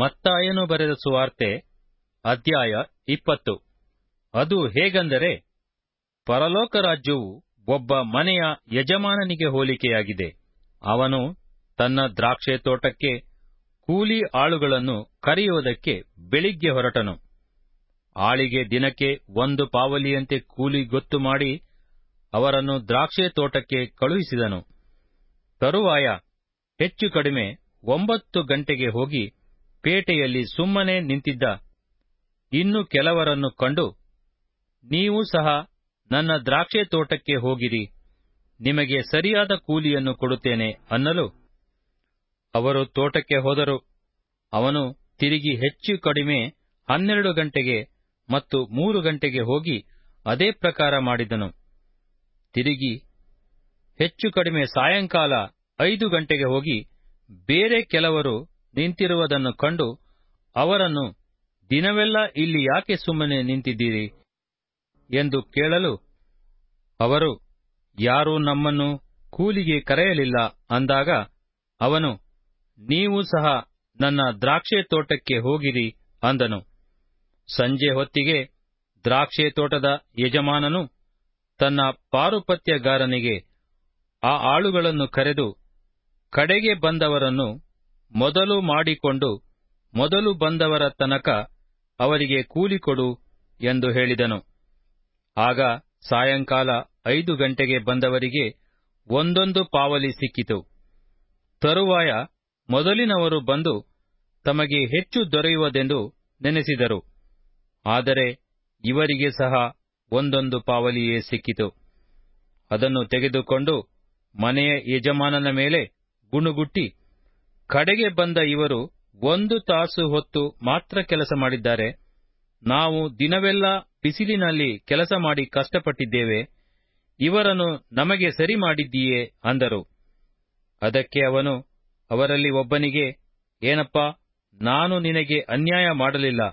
ಮತ್ತಾಯನು ಬರೆದ ಸುವಾರ್ತೆ, ಅಧ್ಯಾಯ ಇಪ್ಪತ್ತು. ಅದು ಹೇಗೆಂದರೆ ಪರಲೋಕ ರಾಜ್ಯವು ಒಬ್ಬ ಮನೆಯ ಯಜಮಾನನಿಗೆ ಹೋಲಿಕೆಯಾಗಿದೆ. ಅವನು ತನ್ನ ದ್ರಾಕ್ಷೆ ತೋಟಕ್ಕೆ ಕೂಲಿ ಆಳುಗಳನ್ನು ಕರೆಯುವುದಕ್ಕೆ ಬೆಳಿಗ್ಗೆ ಹೊರಟನು. ಆಳಿಗೆ ದಿನಕ್ಕೆ ಒಂದು ಪಾವಲಿಯಂತೆ ಕೂಲಿ ಗೊತ್ತು ಮಾಡಿ ಅವರನ್ನು ದ್ರಾಕ್ಷೆ ತೋಟಕ್ಕೆ ಕಳುಹಿಸಿದನು. ತರುವಾಯ ಹೆಚ್ಚು ಕಡಿಮೆ ಒಂಬತ್ತು ಗಂಟೆಗೆ ಹೋಗಿ ಪೇಟೆಯಲ್ಲಿ ಸುಮ್ಮನೆ ನಿಂತಿದ್ದ. ಇನ್ನು ಕೆಲವರನ್ನು ಕಂಡು, ನೀವು ಸಹ ನನ್ನ ದ್ರಾಕ್ಷೆ ತೋಟಕ್ಕೆ ಹೋಗಿರಿ. ನಿಮಗೆ ಸರಿಯಾದ ಕೂಲಿಯನ್ನು ಕೊಡುತ್ತೇನೆ ಅನ್ನಲು ಅವರು ತೋಟಕ್ಕೆ ಹೋದರು. ಅವನು ತಿರುಗಿ ಹೆಚ್ಚು ಕಡಿಮೆ ಹನ್ನೆರಡು ಗಂಟೆಗೆ ಮತ್ತು ಮೂರು ಗಂಟೆಗೆ ಹೋಗಿ ಅದೇ ಪ್ರಕಾರ ಮಾಡಿದನು. ತಿರುಗಿ ಹೆಚ್ಚು ಕಡಿಮೆ ಸಾಯಂಕಾಲ ಐದು ಗಂಟೆಗೆ ಹೋಗಿ ಬೇರೆ ಕೆಲವರು ನಿಂತಿರುವುದನ್ನು ಕಂಡು ಅವರನ್ನು, ದಿನವೆಲ್ಲ ಇಲ್ಲಿ ಯಾಕೆ ಸುಮ್ಮನೆ ನಿಂತಿದ್ದೀರಿ? ಎಂದು ಕೇಳಲು ಅವರು, ಯಾರೂ ನಮ್ಮನ್ನು ಕೂಲಿಗೆ ಕರೆಯಲಿಲ್ಲ ಅಂದಾಗ ಅವನು, ನೀವು ಸಹ ನನ್ನ ದ್ರಾಕ್ಷೆ ತೋಟಕ್ಕೆ ಹೋಗಿರಿ ಅಂದನು. ಸಂಜೆ ಹೊತ್ತಿಗೆ ದ್ರಾಕ್ಷೆ ತೋಟದ ಯಜಮಾನನು ತನ್ನ ಪಾರುಪತ್ಯಗಾರನಿಗೆ ಆ ಆಳುಗಳನ್ನು ಕರೆದು, ಕಡೆಗೆ ಬಂದವರನ್ನು ಮೊದಲು ಮಾಡಿಕೊಂಡು ಮೊದಲು ಬಂದವರ ತನಕ ಅವರಿಗೆ ಕೂಲಿ ಕೊಡು ಎಂದು ಹೇಳಿದನು. ಆಗ ಸಾಯಂಕಾಲ ಐದು ಗಂಟೆಗೆ ಬಂದವರಿಗೆ ಒಂದೊಂದು ಪಾವಲಿ ಸಿಕ್ಕಿತು. ತರುವಾಯ ಮೊದಲಿನವರು ಬಂದು ತಮಗೆ ಹೆಚ್ಚು ದೊರೆಯುವುದೆಂದು ನೆನೆಸಿದರು. ಆದರೆ ಇವರಿಗೆ ಸಹ ಒಂದೊಂದು ಪಾವಲಿಯೇ ಸಿಕ್ಕಿತು. ಅದನ್ನು ತೆಗೆದುಕೊಂಡು ಮನೆಯ ಯಜಮಾನನ ಮೇಲೆ ಗುಣುಗುಟ್ಟಿ ಕಡೆಗೆ ಬಂದ ಇವರು ಒಂದು ತಾಸು ಹೊತ್ತು ಮಾತ್ರ ಕೆಲಸ ಮಾಡಿದ್ದಾರೆ. ನಾವು ದಿನವೆಲ್ಲ ಬಿಸಿಲಿನಲ್ಲಿ ಕೆಲಸ ಮಾಡಿ ಕಷ್ಟಪಟ್ಟಿದ್ದೇವೆ. ಇವರನ್ನು ನಮಗೆ ಸರಿ ಮಾಡಿದ್ದೀಯೇ ಅಂದರು. ಅದಕ್ಕೆ ಅವನು, ಅವರಲ್ಲಿ ಒಬ್ಬನಿಗೆ, ಏನಪ್ಪ, ನಾನು ನಿನಗೆ ಅನ್ಯಾಯ ಮಾಡಲಿಲ್ಲ.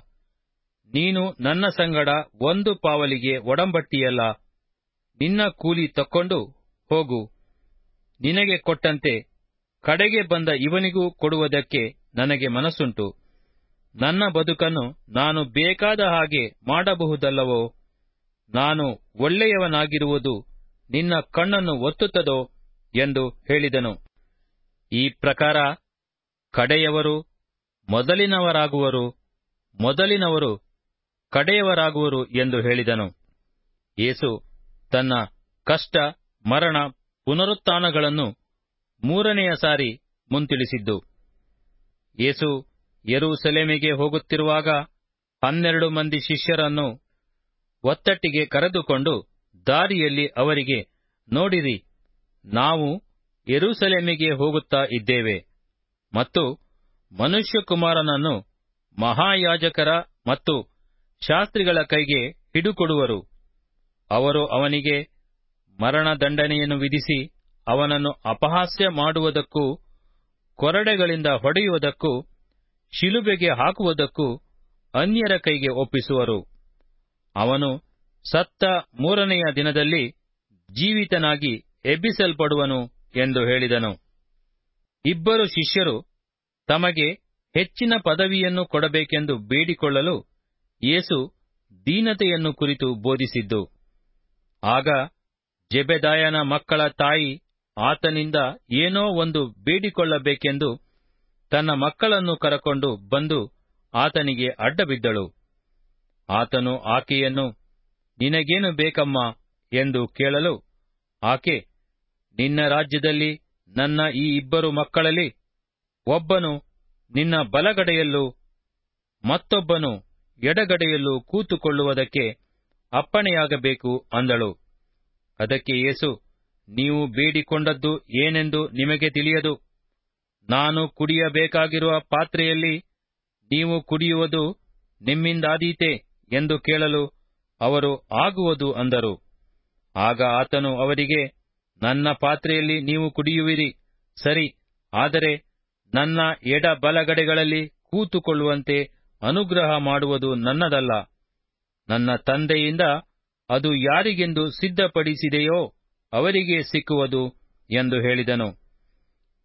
ನೀನು ನನ್ನ ಸಂಗಡ ಒಂದು ಪಾವಲಿಗೆ ಒಡಂಬಟ್ಟಿಯಲ್ಲ. ನಿನ್ನ ಕೂಲಿ ತಕ್ಕೊಂಡು ಹೋಗು. ನಿನಗೆ ಕೊಟ್ಟಂತೆ ಕಡೆಗೆ ಬಂದ ಇವನಿಗೂ ಕೊಡುವುದಕ್ಕೆ ನನಗೆ ಮನಸ್ಸುಂಟು. ನನ್ನ ಬದುಕನ್ನು ನಾನು ಬೇಕಾದ ಹಾಗೆ ಮಾಡಬಹುದಲ್ಲವೋ? ನಾನು ಒಳ್ಳೆಯವನಾಗಿರುವುದು ನಿನ್ನ ಕಣ್ಣನ್ನು ಒತ್ತುತ್ತದೋ ಎಂದು ಹೇಳಿದನು. ಈ ಪ್ರಕಾರ ಕಡೆಯವರು ಮೊದಲಿನವರಾಗುವರು, ಮೊದಲಿನವರು ಕಡೆಯವರಾಗುವರು ಎಂದು ಹೇಳಿದನು. ಯೇಸು ತನ್ನ ಕಷ್ಟ, ಮರಣ, ಪುನರುತ್ಥಾನಗಳನ್ನು ಮೂರನೆಯ ಸಾರಿ ಮುಂತಿಳಿಸಿದ್ದು. ಯೇಸು ಯೆರೂಸಲೇಮಿಗೆ ಹೋಗುತ್ತಿರುವಾಗ ಹನ್ನೆರಡು ಮಂದಿ ಶಿಷ್ಯರನ್ನು ಒತ್ತಟ್ಟಿಗೆ ಕರೆದುಕೊಂಡು ದಾರಿಯಲ್ಲಿ ಅವರಿಗೆ, ನೋಡಿರಿ, ನಾವು ಯೆರೂಸಲೇಮಿಗೆ ಹೋಗುತ್ತಾ ಇದ್ದೇವೆ ಮತ್ತು ಮನುಷ್ಯಕುಮಾರನನ್ನು ಮಹಾಯಾಜಕರ ಮತ್ತು ಶಾಸ್ತ್ರಿಗಳ ಕೈಗೆ ಹಿಡುಕೊಡುವರು. ಅವರು ಅವನಿಗೆ ಮರಣದಂಡನೆಯನ್ನು ವಿಧಿಸಿ ಅವನನ್ನು ಅಪಹಾಸ್ಯ ಮಾಡುವುದಕ್ಕೂ, ಕೊರಡೆಗಳಿಂದ ಹೊಡೆಯುವುದಕ್ಕೂ, ಶಿಲುಬೆಗೆ ಹಾಕುವುದಕ್ಕೂ ಅನ್ಯರ ಕೈಗೆ ಒಪ್ಪಿಸುವರು. ಅವನು ಸತ್ತ ಮೂರನೆಯ ದಿನದಲ್ಲಿ ಜೀವಿತನಾಗಿ ಎಬ್ಬಿಸಲ್ಪಡುವನು ಎಂದು ಹೇಳಿದನು. ಇಬ್ಬರು ಶಿಷ್ಯರು ತಮಗೆ ಹೆಚ್ಚಿನ ಪದವಿಯನ್ನು ಕೊಡಬೇಕೆಂದು ಬೇಡಿಕೊಳ್ಳಲು ಯೇಸು ದೀನತೆಯನ್ನು ಕುರಿತು ಬೋಧಿಸಿದ್ದು. ಆಗ ಜೆಬೆದಾಯನ ಮಕ್ಕಳ ತಾಯಿ ಆತನಿಂದ ಏನೋ ಒಂದು ಬೇಡಿಕೊಳ್ಳಬೇಕೆಂದು ತನ್ನ ಮಕ್ಕಳನ್ನು ಕರಕೊಂಡು ಬಂದು ಆತನಿಗೆ ಅಡ್ಡಬಿದ್ದಳು. ಆತನು ಆಕೆಯನ್ನು, ನಿನಗೇನು ಬೇಕಮ್ಮ? ಎಂದು ಕೇಳಲು, ಆಕೆ, ನಿನ್ನ ರಾಜ್ಯದಲ್ಲಿ ನನ್ನ ಈ ಇಬ್ಬರು ಮಕ್ಕಳಲ್ಲಿ ಒಬ್ಬನು ನಿನ್ನ ಬಲಗಡೆಯಲ್ಲೂ ಮತ್ತೊಬ್ಬನು ಎಡಗಡೆಯಲ್ಲೂ ಕೂತುಕೊಳ್ಳುವುದಕ್ಕೆ ಅಪ್ಪಣೆಯಾಗಬೇಕು ಅಂದಳು. ಅದಕ್ಕೆ ಯೇಸು ನೀವು ಬೇಡಿಕೊಂಡದ್ದು ಏನೆಂದು ನಿಮಗೆ ತಿಳಿಯದು. ನಾನು ಕುಡಿಯಬೇಕಾಗಿರುವ ಪಾತ್ರೆಯಲ್ಲಿ ನೀವು ಕುಡಿಯುವುದು ನಿಮ್ಮಿಂದಾದೀತೆ ಎಂದು ಕೇಳಲು ಅವರು ಆಗುವುದು ಅಂದರು. ಆಗ ಆತನು ಅವರಿಗೆ, ನನ್ನ ಪಾತ್ರೆಯಲ್ಲಿ ನೀವು ಕುಡಿಯುವಿರಿ, ಸರಿ, ಆದರೆ ನನ್ನ ಎಡ ಬಲಗಡೆಗಳಲ್ಲಿ ಕೂತುಕೊಳ್ಳುವಂತೆ ಅನುಗ್ರಹ ಮಾಡುವುದು ನನ್ನದಲ್ಲ. ನನ್ನ ತಂದೆಯಿಂದ ಅದು ಯಾರಿಗೆಂದು ಸಿದ್ಧಪಡಿಸಿದೆಯೋ ಅವರಿಗೆ ಸಿಕ್ಕುವುದು ಎಂದು ಹೇಳಿದನು.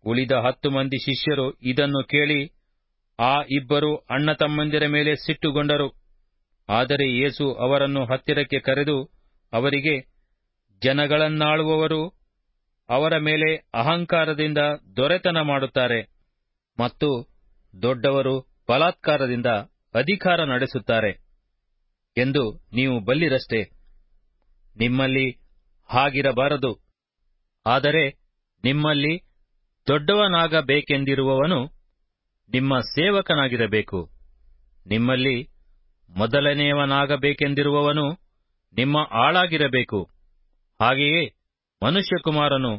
ಉಳಿದ ಹತ್ತು ಮಂದಿ ಶಿಷ್ಯರು ಇದನ್ನು ಕೇಳಿ ಆ ಇಬ್ಬರು ಅಣ್ಣ ತಮ್ಮಂದಿರ ಮೇಲೆ ಸಿಟ್ಟುಗೊಂಡರು. ಆದರೆ ಯೇಸು ಅವರನ್ನು ಹತ್ತಿರಕ್ಕೆ ಕರೆದು ಅವರಿಗೆ, ಜನಗಳನ್ನಾಳುವವರು ಅವರ ಮೇಲೆ ಅಹಂಕಾರದಿಂದ ದೊರೆತನ ಮಾಡುತ್ತಾರೆ ಮತ್ತು ದೊಡ್ಡವರು ಬಲಾತ್ಕಾರದಿಂದ ಅಧಿಕಾರ ನಡೆಸುತ್ತಾರೆ ಎಂದು ನೀವು ಬಲ್ಲಿರಷ್ಟೇ. ನಿಮ್ಮಲ್ಲಿ ಹಾಗಿರಬಾರದು. ಆದರೆ ನಿಮ್ಮಲ್ಲಿ ದೊಡ್ಡವನಾಗಬೇಕೆಂದಿರುವವನು ನಿಮ್ಮ ಸೇವಕನಾಗಿರಬೇಕು. ನಿಮ್ಮಲ್ಲಿ ಮೊದಲನೆಯವನಾಗಬೇಕೆಂದಿರುವವನು ನಿಮ್ಮ ಆಳಾಗಿರಬೇಕು. ಹಾಗೆಯೇ ಮನುಷ್ಯಕುಮಾರನು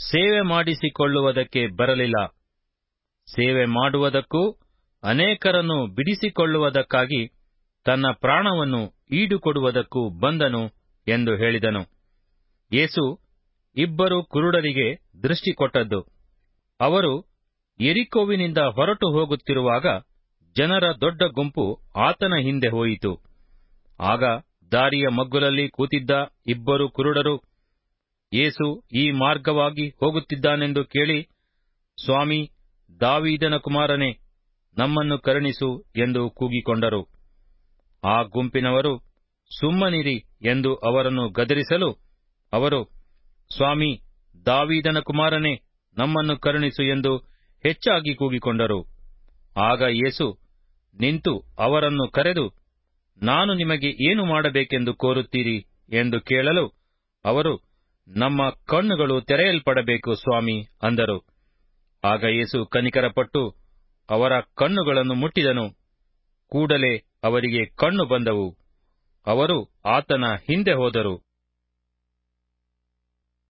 ಸೇವೆ ಮಾಡಿಸಿಕೊಳ್ಳುವುದಕ್ಕೆ ಬರಲಿಲ್ಲ. ಸೇವೆ ಮಾಡುವುದಕ್ಕೂ ಅನೇಕರನ್ನು ಬಿಡಿಸಿಕೊಳ್ಳುವುದಕ್ಕಾಗಿ ತನ್ನ ಪ್ರಾಣವನ್ನು ಈಡುಕೊಡುವುದಕ್ಕೂ ಬಂದನು ಎಂದು ಹೇಳಿದನು. ಯೇಸು ಇಬ್ಬರು ಕುರುಡರಿಗೆ ದೃಷ್ಟಿ ಕೊಟ್ಟದ್ದು. ಅವರು ಎರಿಕೋವಿನಿಂದ ಹೊರಟು ಹೋಗುತ್ತಿರುವಾಗ ಜನರ ದೊಡ್ಡ ಗುಂಪು ಆತನ ಹಿಂದೆ ಹೋಯಿತು. ಆಗ ದಾರಿಯ ಮಗ್ಗುಲಲ್ಲಿ ಕೂತಿದ್ದ ಇಬ್ಬರು ಕುರುಡರು, ಯೇಸು ಈ ಮಾರ್ಗವಾಗಿ ಹೋಗುತ್ತಿದ್ದಾನೆಂದು ಕೇಳಿ, ಸ್ವಾಮಿ, ದಾವೀದನ ಕುಮಾರನೇ, ನಮ್ಮನ್ನು ಕರುಣಿಸು ಎಂದು ಕೂಗಿಕೊಂಡರು. ಆ ಗುಂಪಿನವರು, ಸುಮ್ಮನಿರಿ ಎಂದು ಅವರನ್ನು ಗದರಿಸಲು ಅವರು, ಸ್ವಾಮಿ, ದಾವೀದನ ಕುಮಾರನೇ, ನಮ್ಮನ್ನು ಕರುಣಿಸು ಎಂದು ಹೆಚ್ಚಾಗಿ ಕೂಗಿಕೊಂಡರು. ಆಗ ಯೇಸು, ನಿಂತು ಅವರನ್ನು ಕರೆದು, ನಾನು ನಿಮಗೆ ಏನು ಮಾಡಬೇಕೆಂದು ಕೋರುತ್ತೀರಿ? ಎಂದು ಕೇಳಲು ಅವರು, ನಮ್ಮ ಕಣ್ಣುಗಳು ತೆರೆಯಲ್ಪಡಬೇಕು, ಸ್ವಾಮಿ, ಅಂದರು. ಆಗ ಯೇಸು ಕನಿಕರಪಟ್ಟು, ಅವರ ಕಣ್ಣುಗಳನ್ನು ಮುಟ್ಟಿದನು. ಕೂಡಲೇ ಅವರಿಗೆ ಕಣ್ಣು ಬಂದವು. ಅವರು ಆತನ ಹಿಂದೆ ಹೋದರು.